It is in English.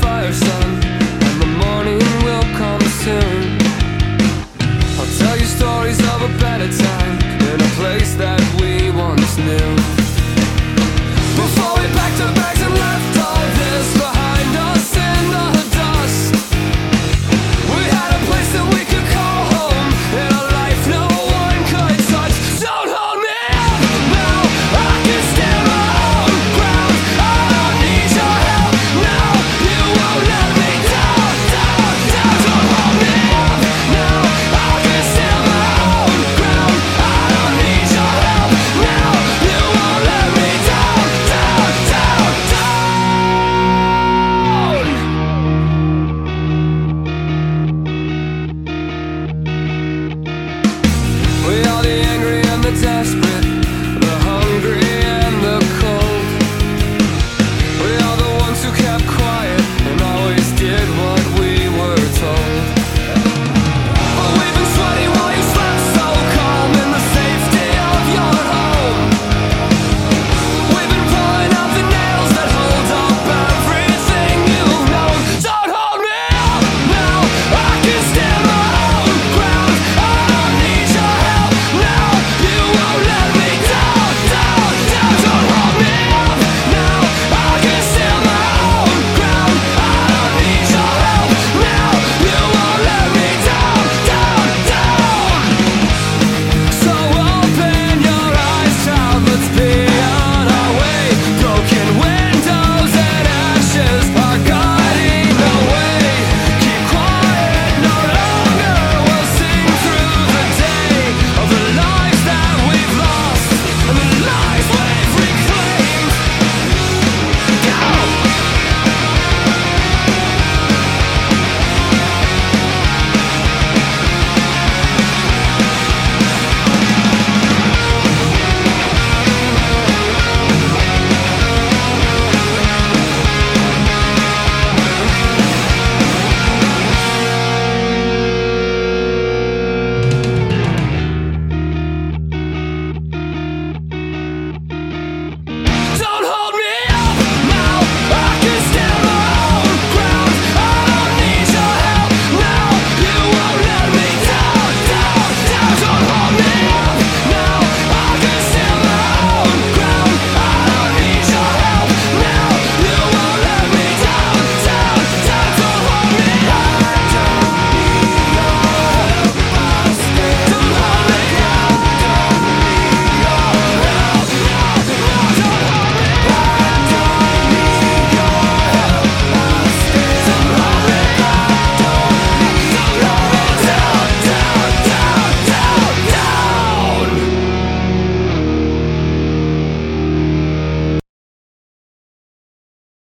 fire, son.